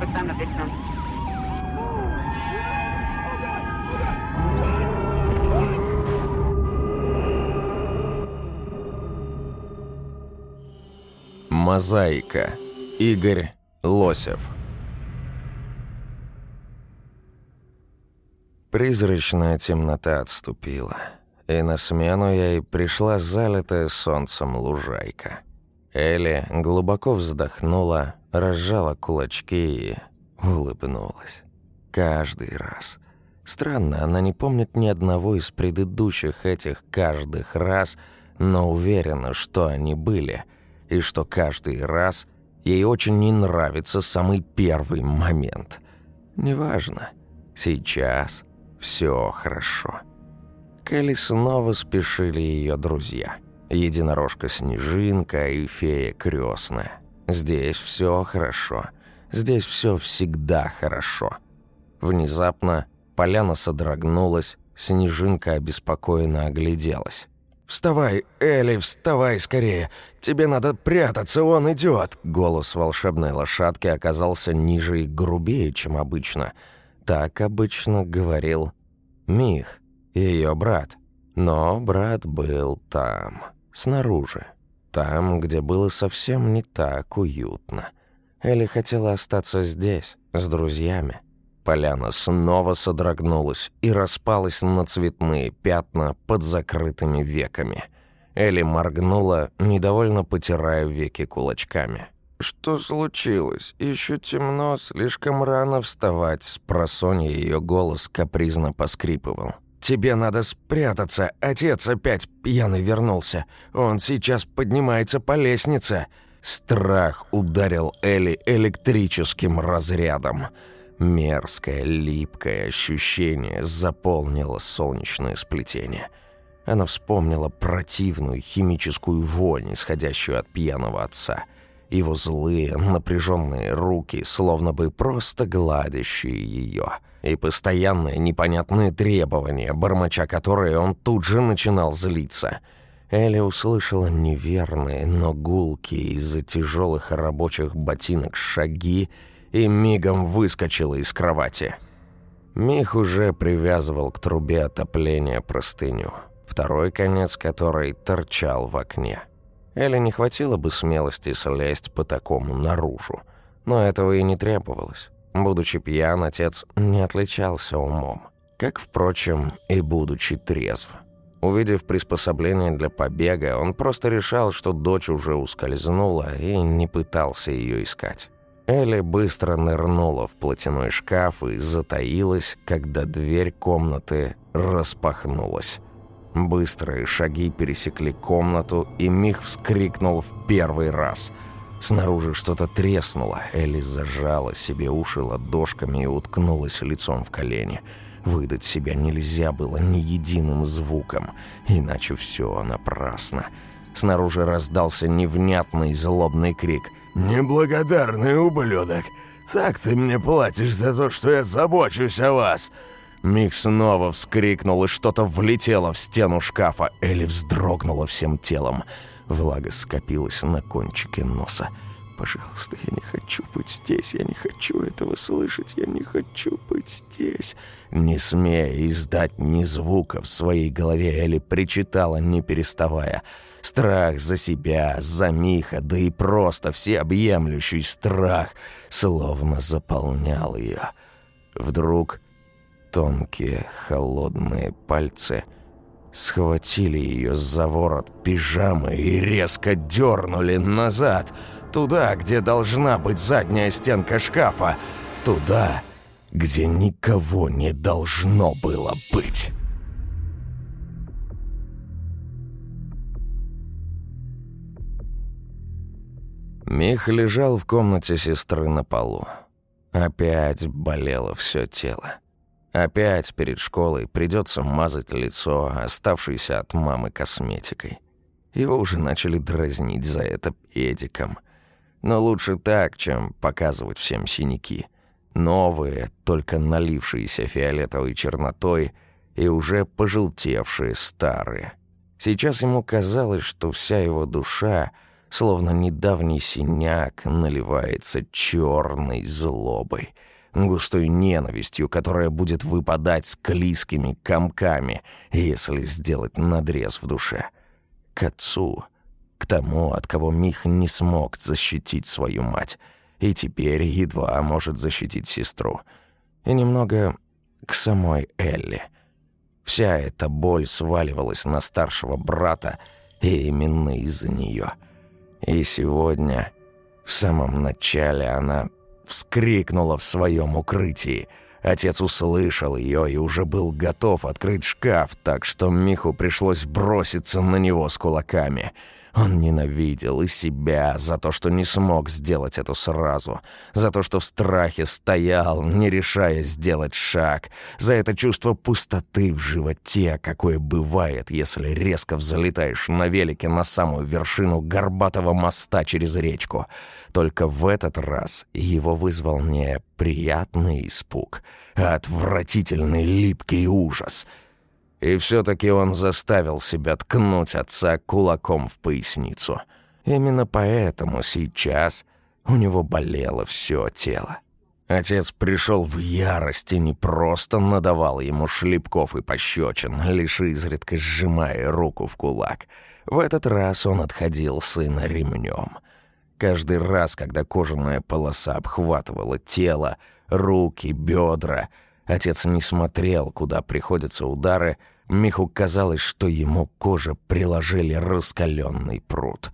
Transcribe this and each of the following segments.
the victim. Мозаика. Игорь Лосев. Призрачная темнота отступила, и на смену ей пришла залитая солнцем лужайка. Элли глубоко вздохнула, разжала кулачки и улыбнулась. Каждый раз. Странно, она не помнит ни одного из предыдущих этих каждых раз, но уверена, что они были, и что каждый раз ей очень не нравится самый первый момент. Неважно. Сейчас все хорошо. Келли снова спешили ее друзья. Единорожка Снежинка и фея Крестная. Здесь все хорошо. Здесь все всегда хорошо. Внезапно поляна содрогнулась, Снежинка обеспокоенно огляделась. «Вставай, Элли, вставай скорее! Тебе надо прятаться, он идет!» Голос волшебной лошадки оказался ниже и грубее, чем обычно. Так обычно говорил Мих, ее брат. Но брат был там, снаружи. Там, где было совсем не так уютно. Элли хотела остаться здесь, с друзьями. Поляна снова содрогнулась и распалась на цветные пятна под закрытыми веками. Элли моргнула, недовольно потирая веки кулачками. «Что случилось? Еще темно, слишком рано вставать», — с просонья ее голос капризно поскрипывал. «Тебе надо спрятаться. Отец опять пьяный вернулся. Он сейчас поднимается по лестнице». Страх ударил Элли электрическим разрядом. Мерзкое, липкое ощущение заполнило солнечное сплетение. Она вспомнила противную химическую вонь, исходящую от пьяного отца. Его злые, напряженные руки, словно бы просто гладящие ее. И постоянные непонятные требования, бормоча которые он тут же начинал злиться. Элли услышала неверные, но гулкие из-за тяжелых рабочих ботинок шаги и мигом выскочила из кровати. Мих уже привязывал к трубе отопления простыню, второй конец которой торчал в окне. Элли не хватило бы смелости слезть по такому наружу, но этого и не требовалось. Будучи пьян, отец не отличался умом, как, впрочем, и будучи трезв. Увидев приспособление для побега, он просто решал, что дочь уже ускользнула и не пытался ее искать. Элли быстро нырнула в платяной шкаф и затаилась, когда дверь комнаты распахнулась. Быстрые шаги пересекли комнату, и Мих вскрикнул в первый раз. Снаружи что-то треснуло. Элли зажала себе уши ладошками и уткнулась лицом в колени. Выдать себя нельзя было ни единым звуком, иначе все напрасно. Снаружи раздался невнятный злобный крик – «Неблагодарный ублюдок! Так ты мне платишь за то, что я забочусь о вас!» Мик снова вскрикнул, и что-то влетело в стену шкафа. Элли вздрогнула всем телом. Влага скопилась на кончике носа. «Пожалуйста, я не хочу быть здесь, я не хочу этого слышать, я не хочу быть здесь». Не смея издать ни звука в своей голове, Элли причитала, не переставая. Страх за себя, за Миха, да и просто всеобъемлющий страх словно заполнял ее. Вдруг тонкие холодные пальцы схватили ее за ворот пижамы и резко дернули назад — Туда, где должна быть задняя стенка шкафа. Туда, где никого не должно было быть. Мих лежал в комнате сестры на полу. Опять болело все тело. Опять перед школой придется мазать лицо, оставшееся от мамы косметикой. Его уже начали дразнить за это педиком. Но лучше так, чем показывать всем синяки. Новые, только налившиеся фиолетовой чернотой и уже пожелтевшие старые. Сейчас ему казалось, что вся его душа словно недавний синяк наливается черной злобой, густой ненавистью, которая будет выпадать склизкими комками, если сделать надрез в душе. К отцу, к тому, от кого Мих не смог защитить свою мать, и теперь едва может защитить сестру. И немного к самой Элли. Вся эта боль сваливалась на старшего брата, и именно из-за нее. И сегодня, в самом начале, она вскрикнула в своем укрытии. Отец услышал ее и уже был готов открыть шкаф, так что Миху пришлось броситься на него с кулаками – он ненавидел и себя за то, что не смог сделать это сразу, за то, что в страхе стоял, не решая сделать шаг, за это чувство пустоты в животе, какое бывает, если резко взлетаешь на велике на самую вершину горбатого моста через речку. Только в этот раз его вызвал не приятный испуг, а отвратительный липкий ужас — и все-таки он заставил себя ткнуть отца кулаком в поясницу. Именно поэтому сейчас у него болело все тело. Отец пришел в ярость и не просто надавал ему шлепков и пощечин, лишь изредка сжимая руку в кулак. В этот раз он отходил сына ремнем. Каждый раз, когда кожаная полоса обхватывала тело, руки, бедра, отец не смотрел, куда приходятся удары, Миху казалось, что ему кожа приложили раскаленный пруд.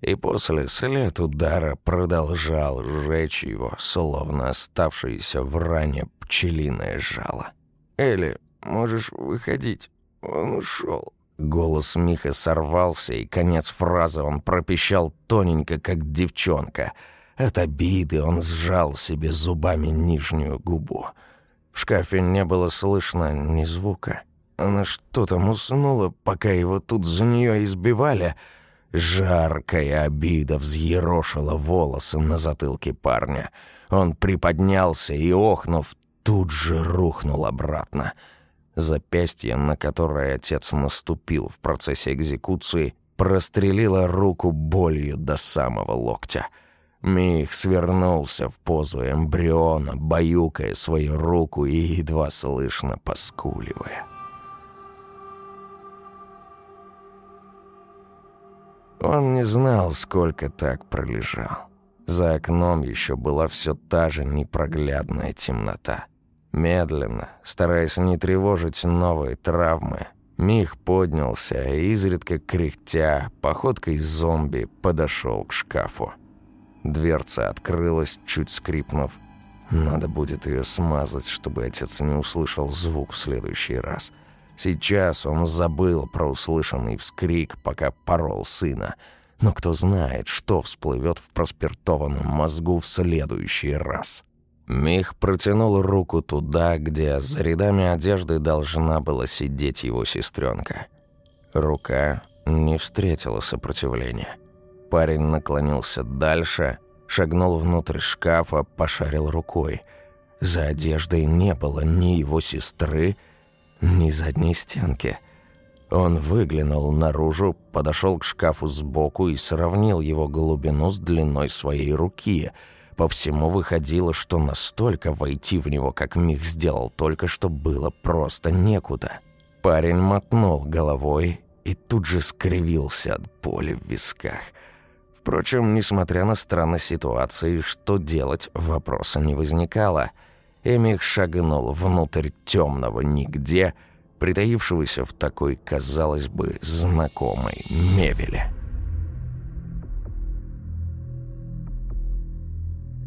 И после след удара продолжал сжечь его, словно оставшееся в ране пчелиное жало. «Элли, можешь выходить. Он ушел. Голос Миха сорвался, и конец фразы он пропищал тоненько, как девчонка. От обиды он сжал себе зубами нижнюю губу. В шкафе не было слышно ни звука. Она что там уснула, пока его тут за нее избивали? Жаркая обида взъерошила волосы на затылке парня. Он приподнялся и, охнув, тут же рухнул обратно. Запястье, на которое отец наступил в процессе экзекуции, прострелило руку болью до самого локтя. Мих свернулся в позу эмбриона, баюкая свою руку и едва слышно поскуливая. Он не знал, сколько так пролежал. За окном еще была все та же непроглядная темнота. Медленно, стараясь не тревожить новые травмы, Мих поднялся и, изредка кряхтя, походкой зомби подошел к шкафу. Дверца открылась, чуть скрипнув. Надо будет ее смазать, чтобы отец не услышал звук в следующий раз – Сейчас он забыл про услышанный вскрик, пока порол сына. Но кто знает, что всплывет в проспиртованном мозгу в следующий раз. Мих протянул руку туда, где за рядами одежды должна была сидеть его сестренка. Рука не встретила сопротивления. Парень наклонился дальше, шагнул внутрь шкафа, пошарил рукой. За одеждой не было ни его сестры, ни задней стенки. Он выглянул наружу, подошел к шкафу сбоку и сравнил его глубину с длиной своей руки. По всему выходило, что настолько войти в него, как Мих сделал только что, было просто некуда. Парень мотнул головой и тут же скривился от боли в висках. Впрочем, несмотря на странность ситуации, что делать, вопроса не возникало – Эмих шагнул внутрь темного нигде, притаившегося в такой, казалось бы, знакомой мебели.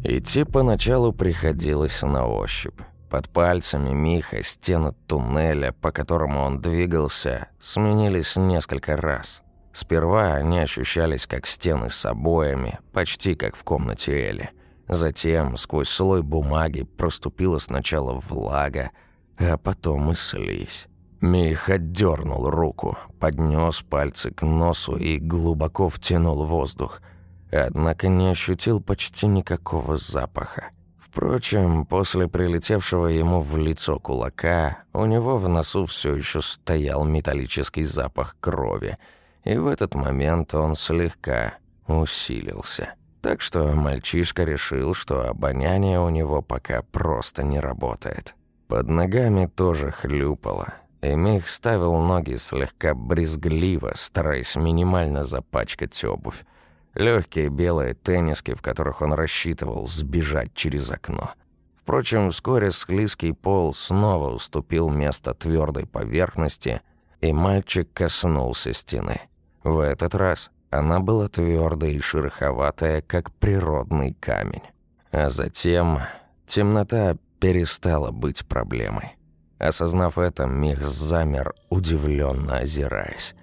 Идти поначалу приходилось на ощупь. Под пальцами Миха стены туннеля, по которому он двигался, сменились несколько раз. Сперва они ощущались как стены с обоями, почти как в комнате Эли. Затем сквозь слой бумаги проступила сначала влага, а потом и слизь. Мих отдернул руку, поднес пальцы к носу и глубоко втянул воздух. Однако не ощутил почти никакого запаха. Впрочем, после прилетевшего ему в лицо кулака, у него в носу все еще стоял металлический запах крови, и в этот момент он слегка усилился. Так что мальчишка решил, что обоняние у него пока просто не работает. Под ногами тоже хлюпало, и Мих ставил ноги слегка брезгливо, стараясь минимально запачкать обувь. Легкие белые тенниски, в которых он рассчитывал сбежать через окно. Впрочем, вскоре склизкий пол снова уступил место твердой поверхности, и мальчик коснулся стены. В этот раз она была твердая и шероховатая, как природный камень. А затем темнота перестала быть проблемой. Осознав это, Мих замер, удивленно озираясь.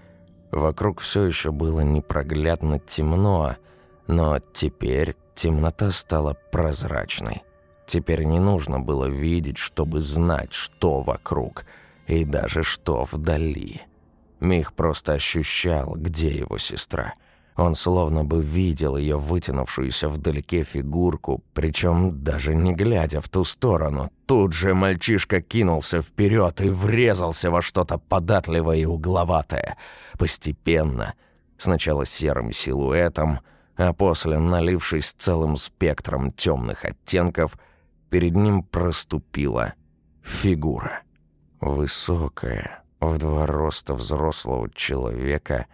Вокруг все еще было непроглядно темно, но теперь темнота стала прозрачной. Теперь не нужно было видеть, чтобы знать, что вокруг, и даже что вдали. Мих просто ощущал, где его сестра. Он словно бы видел ее вытянувшуюся вдалеке фигурку, причем даже не глядя в ту сторону. Тут же мальчишка кинулся вперед и врезался во что-то податливое и угловатое. Постепенно, сначала серым силуэтом, а после, налившись целым спектром темных оттенков, перед ним проступила фигура. Высокая, в два роста взрослого человека,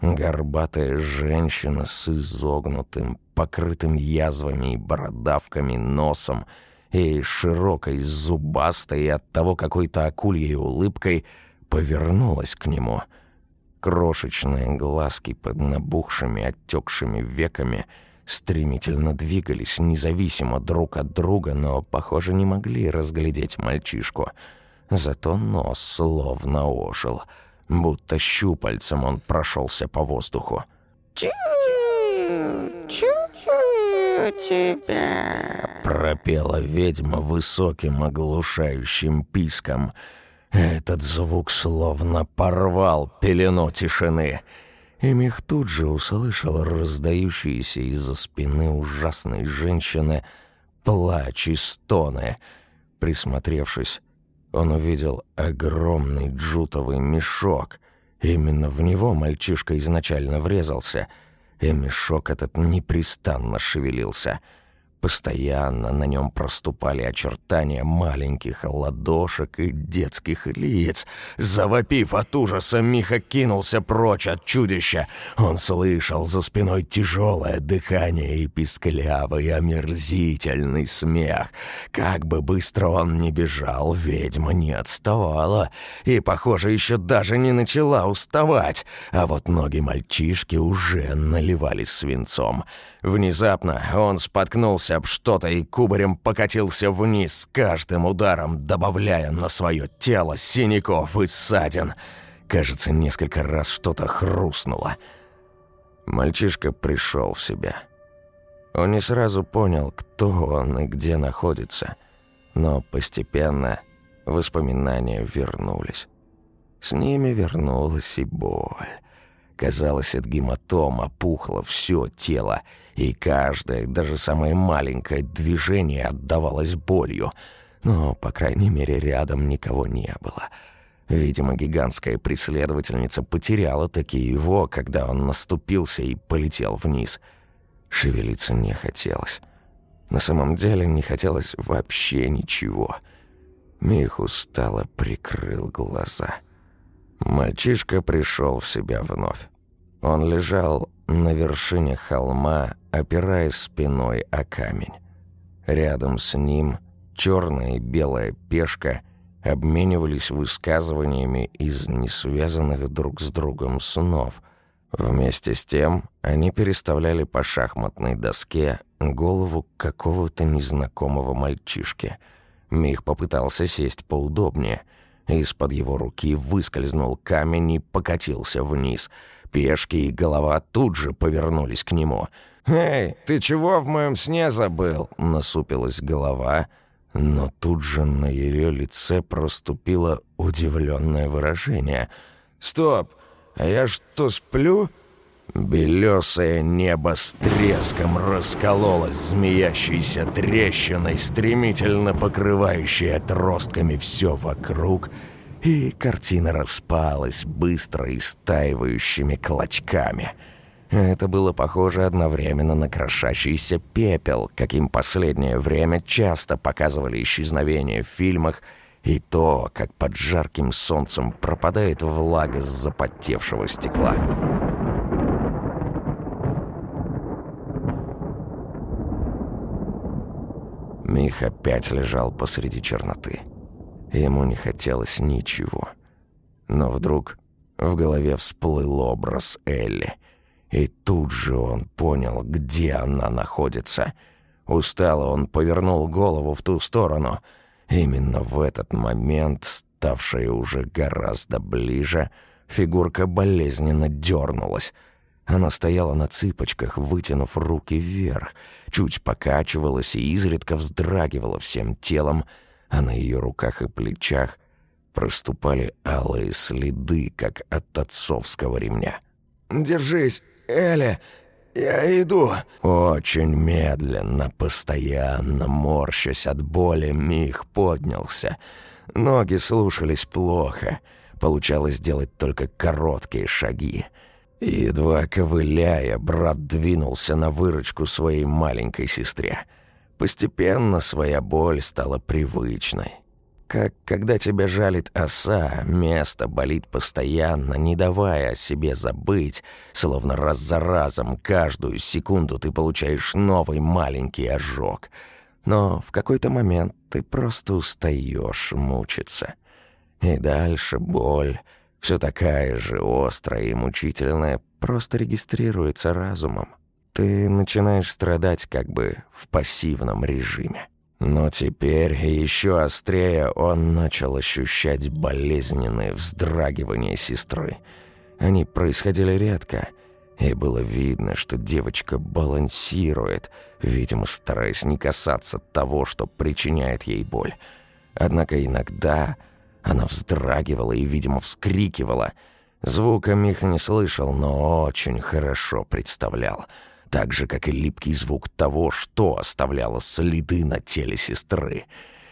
горбатая женщина с изогнутым, покрытым язвами и бородавками носом и широкой, зубастой и оттого какой-то акульей улыбкой повернулась к нему. Крошечные глазки под набухшими, отекшими веками стремительно двигались независимо друг от друга, но, похоже, не могли разглядеть мальчишку — Зато нос словно ожил, будто щупальцем он прошелся по воздуху. «Чую, чую тебя», — пропела ведьма высоким оглушающим писком. Этот звук словно порвал пелену тишины. И Мих тут же услышал раздающиеся из-за спины ужасной женщины плач и стоны. Присмотревшись, он увидел огромный джутовый мешок. Именно в него мальчишка изначально врезался, и мешок этот непрестанно шевелился — Постоянно на нем проступали очертания маленьких ладошек и детских лиц. Завопив от ужаса, Миха кинулся прочь от чудища. Он слышал за спиной тяжелое дыхание и писклявый омерзительный смех. Как бы быстро он ни бежал, ведьма не отставала. И, похоже, еще даже не начала уставать. А вот ноги мальчишки уже наливались свинцом. Внезапно он споткнулся об что-то и кубарем покатился вниз каждым ударом, добавляя на свое тело синяков и ссадин. Кажется, несколько раз что-то хрустнуло. Мальчишка пришел в себя. Он не сразу понял, кто он и где находится, но постепенно воспоминания вернулись. С ними вернулась и боль. Казалось, от гематом опухло все тело, и каждое, даже самое маленькое движение отдавалось болью. Но, по крайней мере, рядом никого не было. Видимо, гигантская преследовательница потеряла таки его, когда он наступился и полетел вниз. Шевелиться не хотелось. На самом деле не хотелось вообще ничего. Мих устало прикрыл глаза — Мальчишка пришел в себя вновь. Он лежал на вершине холма, опираясь спиной о камень. Рядом с ним черная и белая пешка обменивались высказываниями из несвязанных друг с другом снов. Вместе с тем они переставляли по шахматной доске голову какого-то незнакомого мальчишки. Мих попытался сесть поудобнее — из-под его руки выскользнул камень и покатился вниз. Пешки и голова тут же повернулись к нему. «Эй, ты чего в моем сне забыл?» — насупилась голова. Но тут же на ее лице проступило удивленное выражение. «Стоп! А я что, сплю?» Белесое небо с треском раскололось змеящейся трещиной, стремительно покрывающей отростками все вокруг, и картина распалась быстро истаивающими клочками. Это было похоже одновременно на крошащийся пепел, каким последнее время часто показывали исчезновения в фильмах, и то, как под жарким солнцем пропадает влага с запотевшего стекла. Мих опять лежал посреди черноты. Ему не хотелось ничего. Но вдруг в голове всплыл образ Элли. И тут же он понял, где она находится. Устало он повернул голову в ту сторону. Именно в этот момент, ставшая уже гораздо ближе, фигурка болезненно дернулась — она стояла на цыпочках, вытянув руки вверх, чуть покачивалась и изредка вздрагивала всем телом, а на ее руках и плечах проступали алые следы, как от отцовского ремня. «Держись, Эля, я иду!» Очень медленно, постоянно, морщась от боли, Мих поднялся. Ноги слушались плохо, получалось делать только короткие шаги — Едва ковыляя, брат двинулся на выручку своей маленькой сестре. Постепенно своя боль стала привычной. Как когда тебя жалит оса, место болит постоянно, не давая о себе забыть, словно раз за разом каждую секунду ты получаешь новый маленький ожог. Но в какой-то момент ты просто устаешь мучиться. И дальше боль все такая же острая и мучительная, просто регистрируется разумом. Ты начинаешь страдать как бы в пассивном режиме. Но теперь еще острее он начал ощущать болезненные вздрагивания сестры. Они происходили редко, и было видно, что девочка балансирует, видимо, стараясь не касаться того, что причиняет ей боль. Однако иногда она вздрагивала и, видимо, вскрикивала. Звука Мих не слышал, но очень хорошо представлял. Так же, как и липкий звук того, что оставляло следы на теле сестры.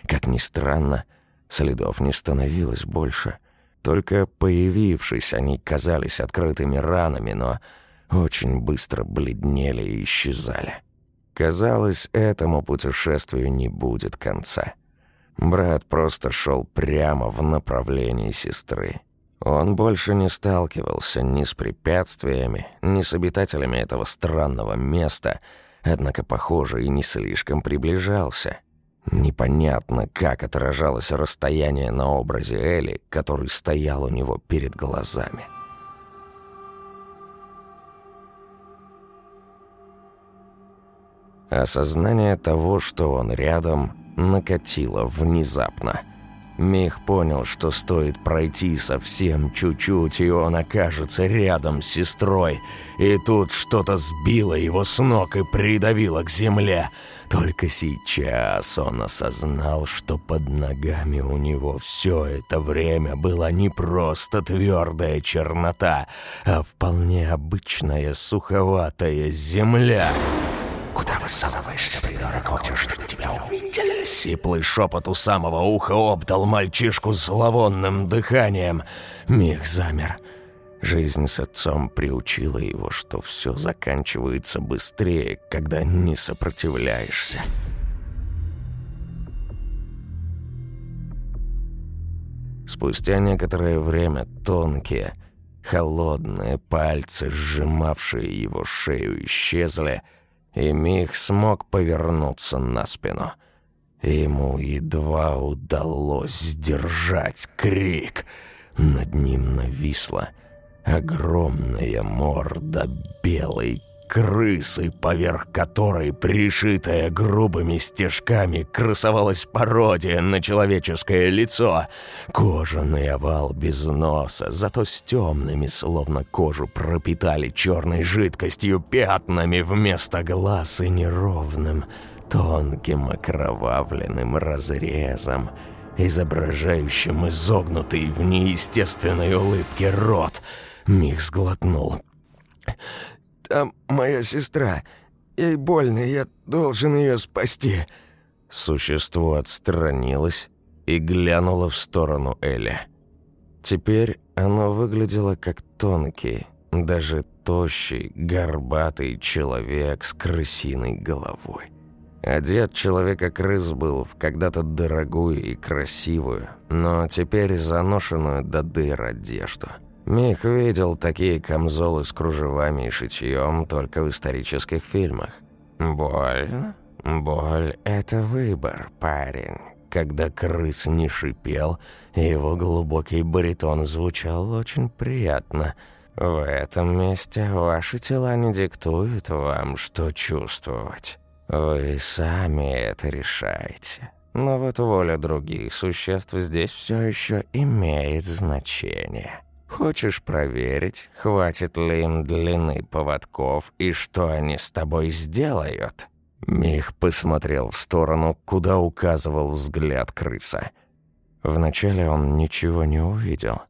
Как ни странно, следов не становилось больше. Только появившись, они казались открытыми ранами, но очень быстро бледнели и исчезали. Казалось, этому путешествию не будет конца. Брат просто шел прямо в направлении сестры. Он больше не сталкивался ни с препятствиями, ни с обитателями этого странного места, однако, похоже, и не слишком приближался. Непонятно, как отражалось расстояние на образе Эли, который стоял у него перед глазами. Осознание того, что он рядом, накатило внезапно. Мих понял, что стоит пройти совсем чуть-чуть, и он окажется рядом с сестрой. И тут что-то сбило его с ног и придавило к земле. Только сейчас он осознал, что под ногами у него все это время была не просто твердая чернота, а вполне обычная суховатая земля. «Куда высовываешься, придурок? Хочешь, чтобы тебя увидели?» Сиплый шепот у самого уха обдал мальчишку зловонным дыханием. Мих замер. Жизнь с отцом приучила его, что все заканчивается быстрее, когда не сопротивляешься. Спустя некоторое время тонкие, холодные пальцы, сжимавшие его шею, исчезли — и Мих смог повернуться на спину. Ему едва удалось сдержать крик. Над ним нависла огромная морда белой крысы, поверх которой, пришитая грубыми стежками, красовалась пародия на человеческое лицо. Кожаный овал без носа, зато с темными, словно кожу пропитали черной жидкостью пятнами вместо глаз и неровным, тонким окровавленным разрезом, изображающим изогнутый в неестественной улыбке рот. Мих сглотнул. Там моя сестра. Ей больно, я должен ее спасти». Существо отстранилось и глянуло в сторону Эли. Теперь оно выглядело как тонкий, Даже тощий, горбатый человек с крысиной головой. Одет человека-крыс был в когда-то дорогую и красивую, но теперь заношенную до дыр одежду. Мих видел такие камзолы с кружевами и шитьем только в исторических фильмах. Боль, Боль – это выбор, парень. Когда крыс не шипел, его глубокий баритон звучал очень приятно – в этом месте ваши тела не диктуют вам, что чувствовать. Вы сами это решаете. Но вот воля других существ здесь все еще имеет значение. Хочешь проверить, хватит ли им длины поводков и что они с тобой сделают?» Мих посмотрел в сторону, куда указывал взгляд крыса. Вначале он ничего не увидел,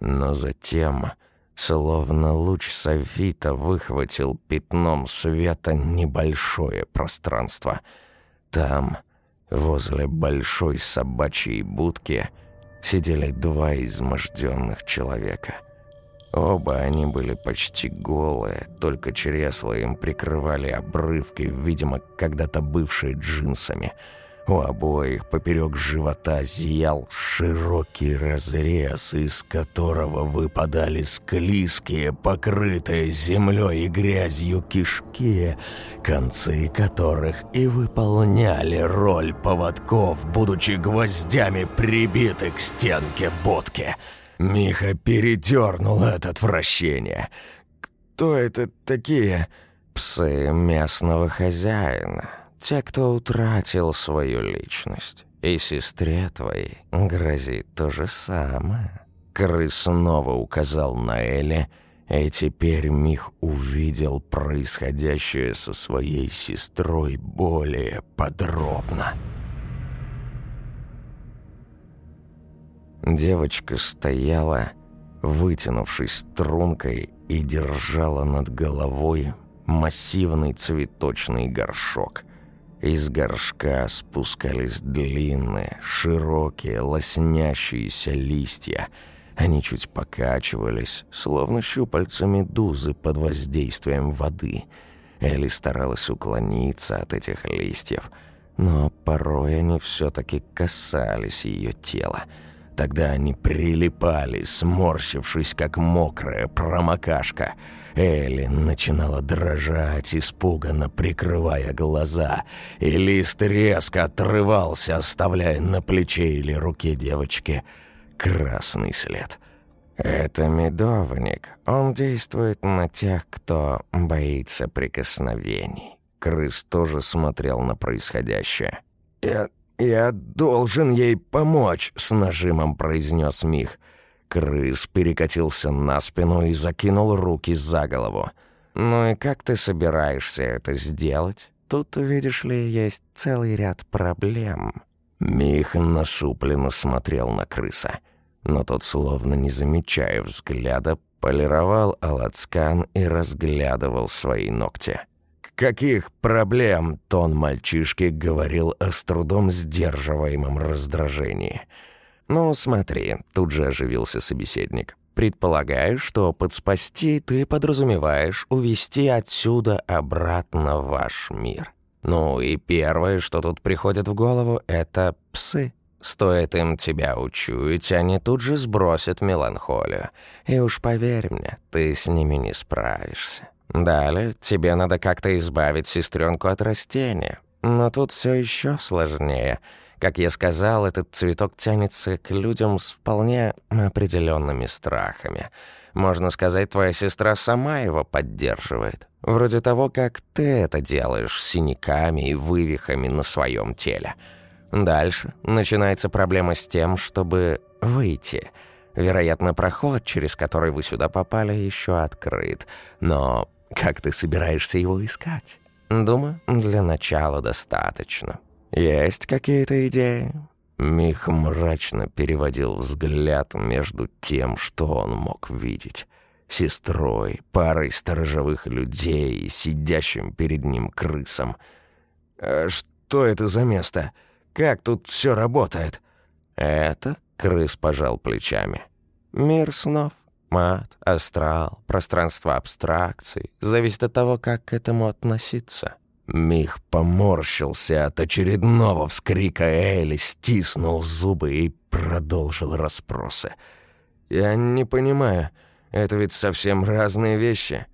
но затем Словно луч софита выхватил пятном света небольшое пространство. Там, возле большой собачьей будки, сидели два изможденных человека. Оба они были почти голые, только чресла им прикрывали обрывки, видимо, когда-то бывшие джинсами – у обоих поперек живота зиял широкий разрез, из которого выпадали склизкие, покрытые землей и грязью кишки, концы которых и выполняли роль поводков, будучи гвоздями прибиты к стенке будки. Миха передернул от отвращения. «Кто это такие?» «Псы местного хозяина». Те, кто утратил свою личность. И сестре твоей грозит то же самое. Крыс снова указал на Эли, и теперь Мих увидел происходящее со своей сестрой более подробно. Девочка стояла, вытянувшись стрункой, и держала над головой массивный цветочный горшок – из горшка спускались длинные, широкие, лоснящиеся листья. Они чуть покачивались, словно щупальца медузы под воздействием воды. Элли старалась уклониться от этих листьев, но порой они все-таки касались ее тела. Тогда они прилипали, сморщившись, как мокрая промокашка — Элли начинала дрожать, испуганно прикрывая глаза, и лист резко отрывался, оставляя на плече или руке девочки красный след. «Это медовник. Он действует на тех, кто боится прикосновений». Крыс тоже смотрел на происходящее. «Я... я должен ей помочь», — с нажимом произнес Мих. Крыс перекатился на спину и закинул руки за голову. «Ну и как ты собираешься это сделать? Тут, видишь ли, есть целый ряд проблем». Мих насупленно смотрел на крыса, но тот, словно не замечая взгляда, полировал алацкан и разглядывал свои ногти. «Каких проблем?» — тон мальчишки говорил о с трудом сдерживаемом раздражении — «Ну, смотри», — тут же оживился собеседник. «Предполагаю, что под спасти ты подразумеваешь увести отсюда обратно ваш мир. Ну и первое, что тут приходит в голову, это псы. Стоит им тебя учуять, они тут же сбросят меланхолию. И уж поверь мне, ты с ними не справишься. Далее тебе надо как-то избавить сестренку от растения. Но тут все еще сложнее — как я сказал, этот цветок тянется к людям с вполне определенными страхами. Можно сказать, твоя сестра сама его поддерживает. Вроде того, как ты это делаешь с синяками и вывихами на своем теле. Дальше начинается проблема с тем, чтобы выйти. Вероятно, проход, через который вы сюда попали, еще открыт. Но как ты собираешься его искать? Думаю, для начала достаточно. «Есть какие-то идеи?» Мих мрачно переводил взгляд между тем, что он мог видеть. Сестрой, парой сторожевых людей и сидящим перед ним крысом. «А «Что это за место? Как тут все работает?» «Это?» — крыс пожал плечами. «Мир снов. Ад, астрал, пространство абстракций. Зависит от того, как к этому относиться. Мих поморщился от очередного вскрика Эли, стиснул зубы и продолжил расспросы. «Я не понимаю, это ведь совсем разные вещи».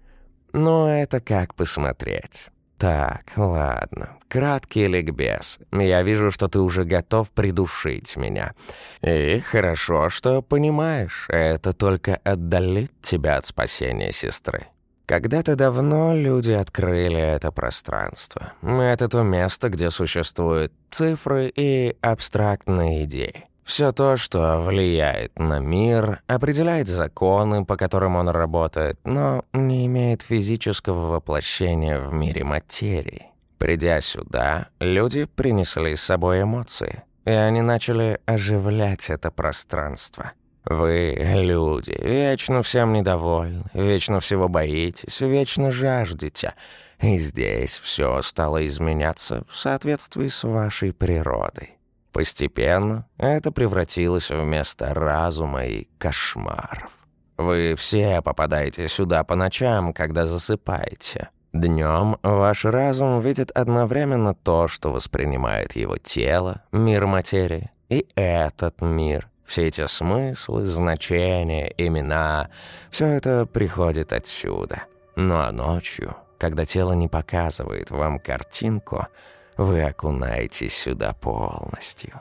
«Но это как посмотреть». «Так, ладно. Краткий ликбез. Я вижу, что ты уже готов придушить меня. И хорошо, что понимаешь, это только отдалит тебя от спасения сестры. Когда-то давно люди открыли это пространство. Это то место, где существуют цифры и абстрактные идеи. Все то, что влияет на мир, определяет законы, по которым он работает, но не имеет физического воплощения в мире материи. Придя сюда, люди принесли с собой эмоции, и они начали оживлять это пространство. Вы, люди, вечно всем недовольны, вечно всего боитесь, вечно жаждете. И здесь все стало изменяться в соответствии с вашей природой. Постепенно это превратилось в место разума и кошмаров. Вы все попадаете сюда по ночам, когда засыпаете. Днем ваш разум видит одновременно то, что воспринимает его тело, мир материи, и этот мир. Все эти смыслы, значения, имена – все это приходит отсюда. Ну а ночью, когда тело не показывает вам картинку – вы окунаетесь сюда полностью.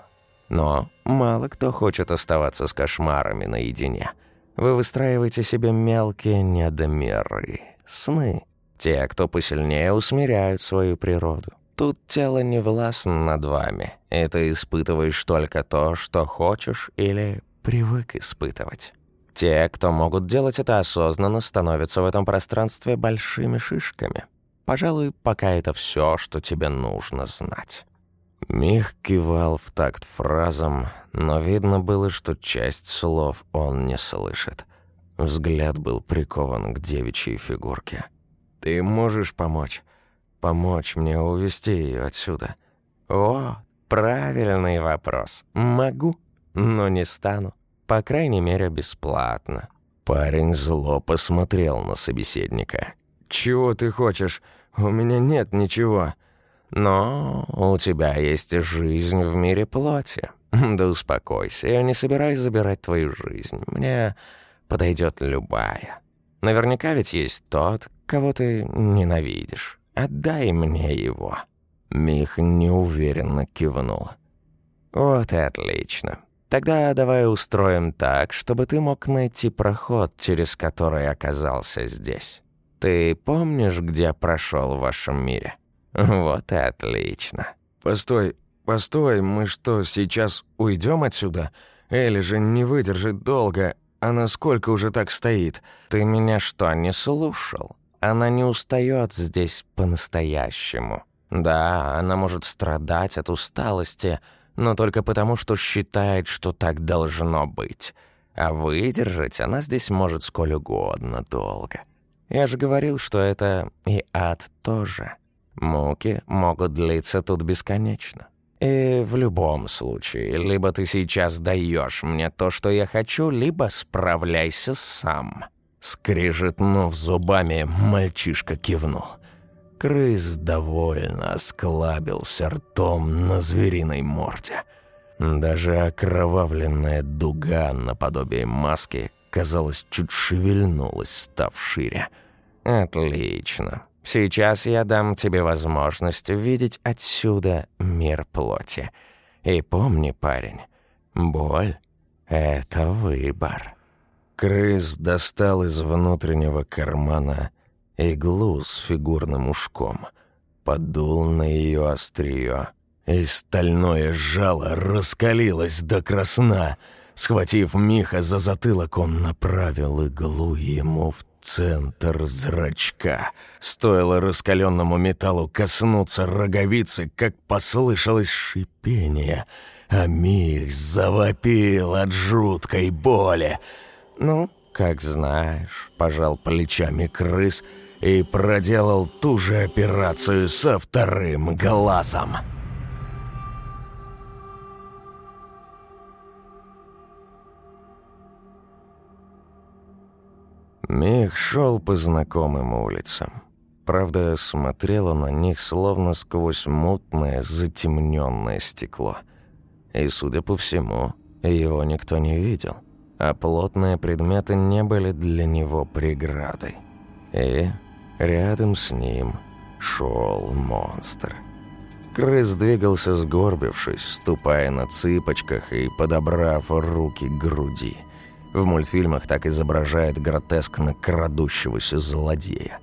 Но мало кто хочет оставаться с кошмарами наедине. Вы выстраиваете себе мелкие недомеры, сны. Те, кто посильнее, усмиряют свою природу. Тут тело не властно над вами, и ты испытываешь только то, что хочешь или привык испытывать. Те, кто могут делать это осознанно, становятся в этом пространстве большими шишками – Пожалуй, пока это все, что тебе нужно знать». Мих кивал в такт фразам, но видно было, что часть слов он не слышит. Взгляд был прикован к девичьей фигурке. «Ты можешь помочь? Помочь мне увести ее отсюда?» «О, правильный вопрос. Могу, но не стану. По крайней мере, бесплатно». Парень зло посмотрел на собеседника. «Чего ты хочешь? У меня нет ничего. Но у тебя есть жизнь в мире плоти. Да успокойся, я не собираюсь забирать твою жизнь. Мне подойдет любая. Наверняка ведь есть тот, кого ты ненавидишь. Отдай мне его». Мих неуверенно кивнул. «Вот и отлично. Тогда давай устроим так, чтобы ты мог найти проход, через который оказался здесь». Ты помнишь, где прошел в вашем мире? Вот и отлично. Постой, постой, мы что, сейчас уйдем отсюда? Элли же не выдержит долго. Она сколько уже так стоит? Ты меня что, не слушал? Она не устает здесь по-настоящему. Да, она может страдать от усталости, но только потому, что считает, что так должно быть. А выдержать она здесь может сколь угодно долго. Я же говорил, что это и ад тоже. Муки могут длиться тут бесконечно. И в любом случае, либо ты сейчас даешь мне то, что я хочу, либо справляйся сам». Скрежетнув зубами, мальчишка кивнул. Крыс довольно осклабился ртом на звериной морде. Даже окровавленная дуга наподобие маски казалось, чуть шевельнулась, став шире. «Отлично. Сейчас я дам тебе возможность видеть отсюда мир плоти. И помни, парень, боль — это выбор». Крыс достал из внутреннего кармана иглу с фигурным ушком, подул на ее острие, и стальное жало раскалилось до красна — Схватив Миха за затылок, он направил иглу ему в центр зрачка. Стоило раскаленному металлу коснуться роговицы, как послышалось шипение, а Мих завопил от жуткой боли. «Ну, как знаешь», — пожал плечами крыс и проделал ту же операцию со вторым глазом. Мих шел по знакомым улицам. Правда, смотрела на них словно сквозь мутное, затемненное стекло. И, судя по всему, его никто не видел, а плотные предметы не были для него преградой. И рядом с ним шел монстр. Крыс двигался сгорбившись, ступая на цыпочках и подобрав руки к груди. В мультфильмах так изображает гротескно крадущегося злодея.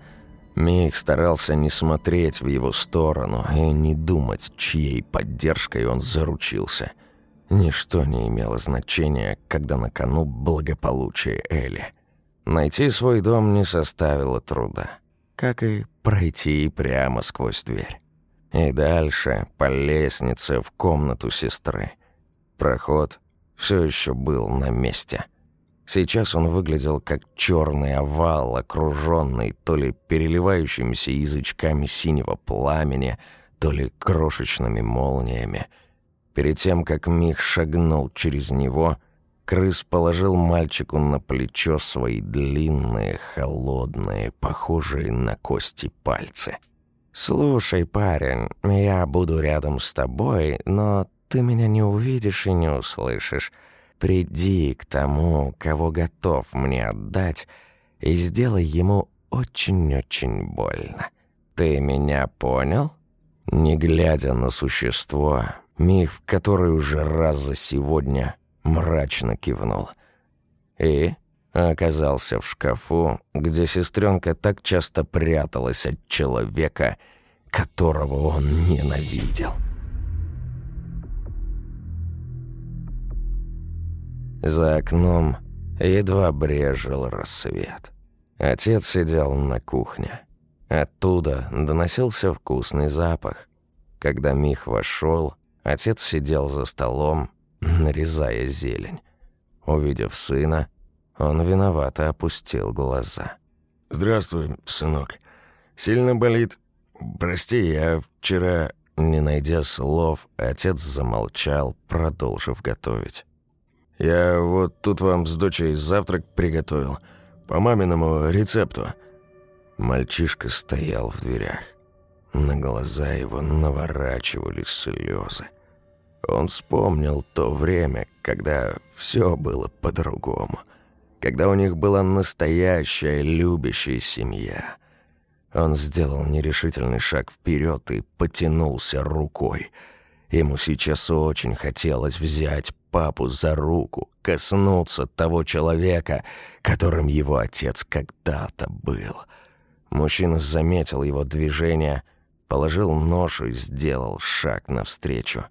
Мих старался не смотреть в его сторону и не думать, чьей поддержкой он заручился. Ничто не имело значения, когда на кону благополучие Эли. Найти свой дом не составило труда, как и пройти прямо сквозь дверь. И дальше по лестнице в комнату сестры. Проход все еще был на месте. Сейчас он выглядел как черный овал, окруженный то ли переливающимися язычками синего пламени, то ли крошечными молниями. Перед тем, как Мих шагнул через него, крыс положил мальчику на плечо свои длинные, холодные, похожие на кости пальцы — «Слушай, парень, я буду рядом с тобой, но ты меня не увидишь и не услышишь. Приди к тому, кого готов мне отдать, и сделай ему очень-очень больно. Ты меня понял?» Не глядя на существо, Мих, который уже раз за сегодня мрачно кивнул. «И?» оказался в шкафу, где сестренка так часто пряталась от человека, которого он ненавидел. За окном едва брежил рассвет. Отец сидел на кухне. Оттуда доносился вкусный запах. Когда Мих вошел, отец сидел за столом, нарезая зелень. Увидев сына, он виновато опустил глаза. «Здравствуй, сынок. Сильно болит? Прости, я вчера...» Не найдя слов, отец замолчал, продолжив готовить. «Я вот тут вам с дочей завтрак приготовил. По маминому рецепту». Мальчишка стоял в дверях. На глаза его наворачивались слезы. Он вспомнил то время, когда все было по-другому – когда у них была настоящая любящая семья. Он сделал нерешительный шаг вперед и потянулся рукой. Ему сейчас очень хотелось взять папу за руку, коснуться того человека, которым его отец когда-то был. Мужчина заметил его движение, положил нож и сделал шаг навстречу.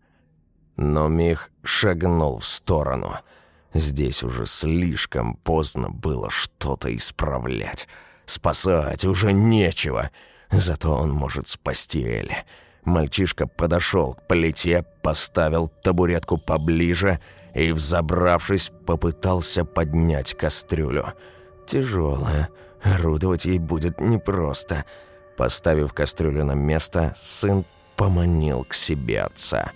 Но Мих шагнул в сторону — Здесь уже слишком поздно было что-то исправлять. Спасать уже нечего. Зато он может спасти Элли. Мальчишка подошел к плите, поставил табуретку поближе и, взобравшись, попытался поднять кастрюлю. Тяжелая, орудовать ей будет непросто. Поставив кастрюлю на место, сын поманил к себе отца.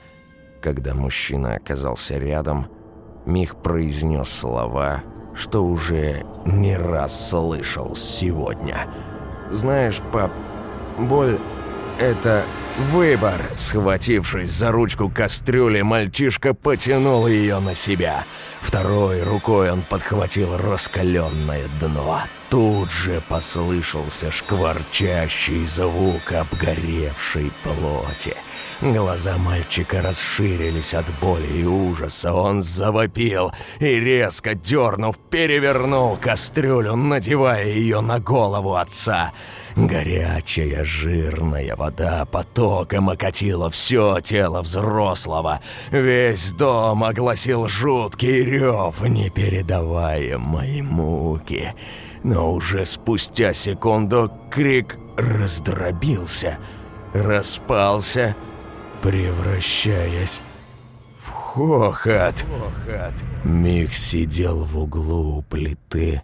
Когда мужчина оказался рядом, Мих произнес слова, что уже не раз слышал сегодня. «Знаешь, пап, боль — это выбор!» Схватившись за ручку кастрюли, мальчишка потянул ее на себя. Второй рукой он подхватил раскаленное дно. Тут же послышался шкварчащий звук обгоревшей плоти. Глаза мальчика расширились от боли и ужаса. Он завопил и, резко дернув, перевернул кастрюлю, надевая ее на голову отца. Горячая жирная вода потоком окатила все тело взрослого. Весь дом огласил жуткий рев, непередаваемой муки. Но уже спустя секунду крик раздробился, распался превращаясь в хохот. Миг сидел в углу у плиты,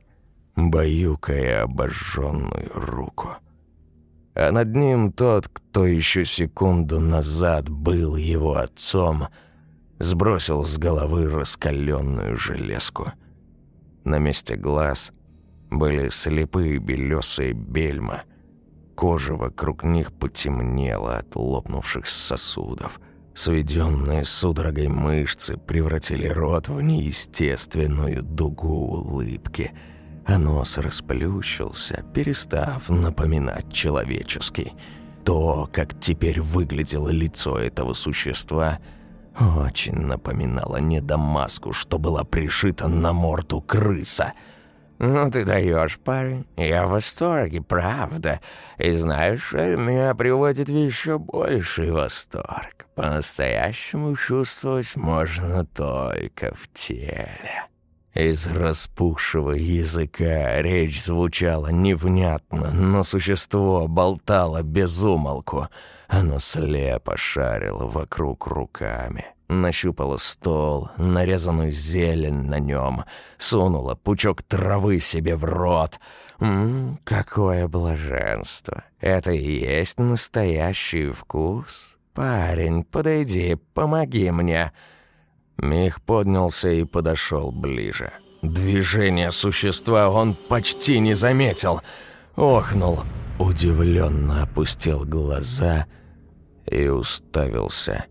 баюкая обожженную руку. А над ним тот, кто еще секунду назад был его отцом, сбросил с головы раскаленную железку. На месте глаз были слепые белесые бельма. Кожа вокруг них потемнела от лопнувших сосудов. Сведенные судорогой мышцы превратили рот в неестественную дугу улыбки, а нос расплющился, перестав напоминать человеческий. То, как теперь выглядело лицо этого существа, очень напоминало недомазку, что была пришита на морду крыса — «Ну ты даешь, парень. Я в восторге, правда. И знаешь, меня приводит в еще больший восторг. По-настоящему чувствовать можно только в теле». Из распухшего языка речь звучала невнятно, но существо болтало без умолку. Оно слепо шарило вокруг руками. Нащупала стол, нарезанную зелень на нем, сунула пучок травы себе в рот. Ммм, какое блаженство! Это и есть настоящий вкус. Парень, подойди, помоги мне. Мих поднялся и подошел ближе. Движение существа он почти не заметил. Охнул, удивленно опустил глаза и уставился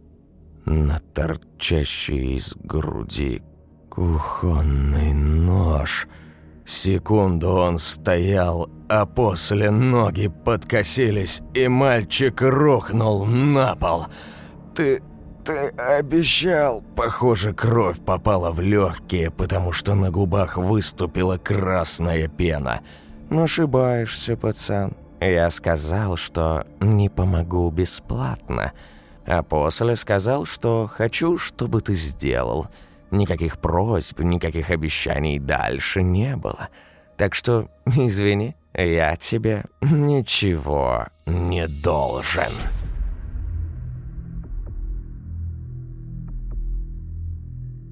на торчащий из груди кухонный нож. Секунду он стоял, а после ноги подкосились, и мальчик рухнул на пол. «Ты... ты обещал...» Похоже, кровь попала в легкие, потому что на губах выступила красная пена. «Ну, ошибаешься, пацан. Я сказал, что не помогу бесплатно». А после сказал, что хочу, чтобы ты сделал. Никаких просьб, никаких обещаний дальше не было. Так что, извини, я тебе ничего не должен».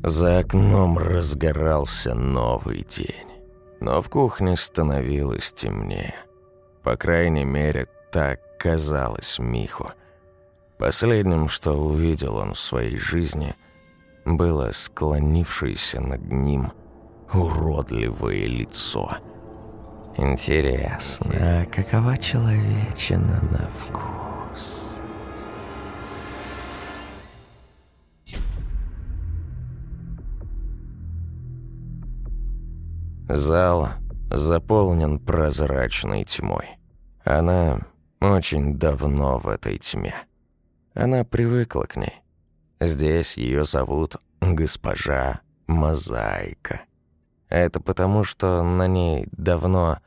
За окном разгорался новый день. Но в кухне становилось темнее. По крайней мере, так казалось Миху. Последним, что увидел он в своей жизни, было склонившееся над ним уродливое лицо. Интересно, а какова человечина на вкус? Зал заполнен прозрачной тьмой. Она очень давно в этой тьме. Она привыкла к ней. Здесь ее зовут госпожа Мозаика. Это потому, что на ней давно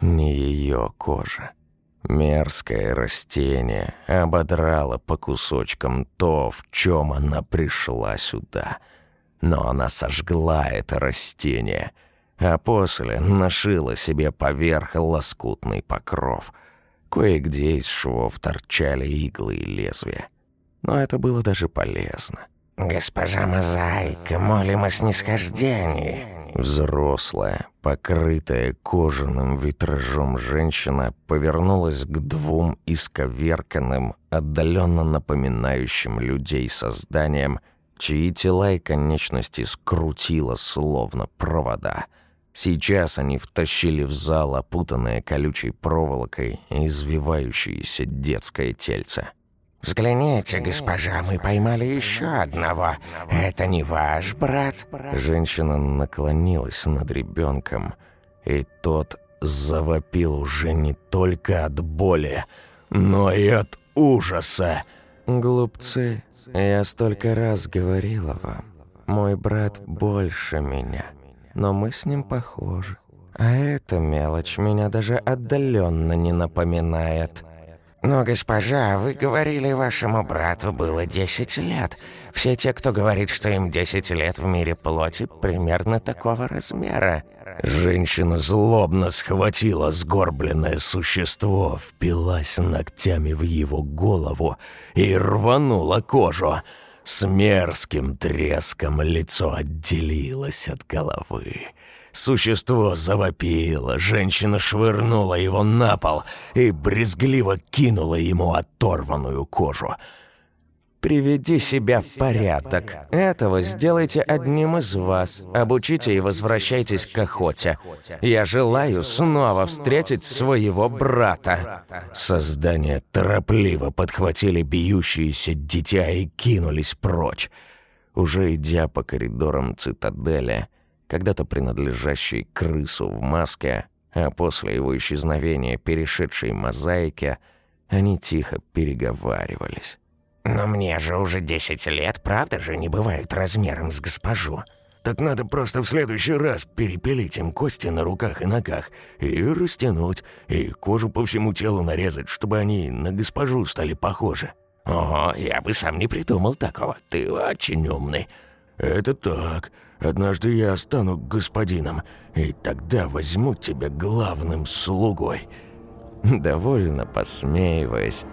не ее кожа. Мерзкое растение ободрало по кусочкам то, в чем она пришла сюда. Но она сожгла это растение, а после нашила себе поверх лоскутный покров — Кое-где из швов торчали иглы и лезвия. Но это было даже полезно. «Госпожа Мозаика, молим о снисхождении». Взрослая, покрытая кожаным витражом женщина повернулась к двум исковерканным, отдаленно напоминающим людей созданиям, чьи тела и конечности скрутило словно провода — Сейчас они втащили в зал опутанное колючей проволокой извивающееся детское тельце. «Взгляните, госпожа, мы поймали еще одного. Это не ваш брат?» Женщина наклонилась над ребенком, и тот завопил уже не только от боли, но и от ужаса. «Глупцы, я столько раз говорила вам, мой брат больше меня» но мы с ним похожи. А эта мелочь меня даже отдаленно не напоминает. «Но, госпожа, вы говорили, вашему брату было 10 лет. Все те, кто говорит, что им 10 лет в мире плоти, примерно такого размера». Женщина злобно схватила сгорбленное существо, впилась ногтями в его голову и рванула кожу. С мерзким треском лицо отделилось от головы. Существо завопило, женщина швырнула его на пол и брезгливо кинула ему оторванную кожу. Приведи себя в порядок. Этого сделайте одним из вас. Обучите и возвращайтесь к охоте. Я желаю снова встретить своего брата». Создания торопливо подхватили бьющиеся дитя и кинулись прочь. Уже идя по коридорам цитадели, когда-то принадлежащей крысу в маске, а после его исчезновения перешедшей мозаике, они тихо переговаривались. «Но мне же уже десять лет, правда же, не бывают размером с госпожу?» «Так надо просто в следующий раз перепилить им кости на руках и ногах и растянуть, и кожу по всему телу нарезать, чтобы они на госпожу стали похожи». «Ого, я бы сам не придумал такого. Ты очень умный». «Это так. Однажды я стану господином, и тогда возьму тебя главным слугой». Довольно посмеиваясь,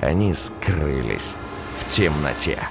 они скрылись в темноте.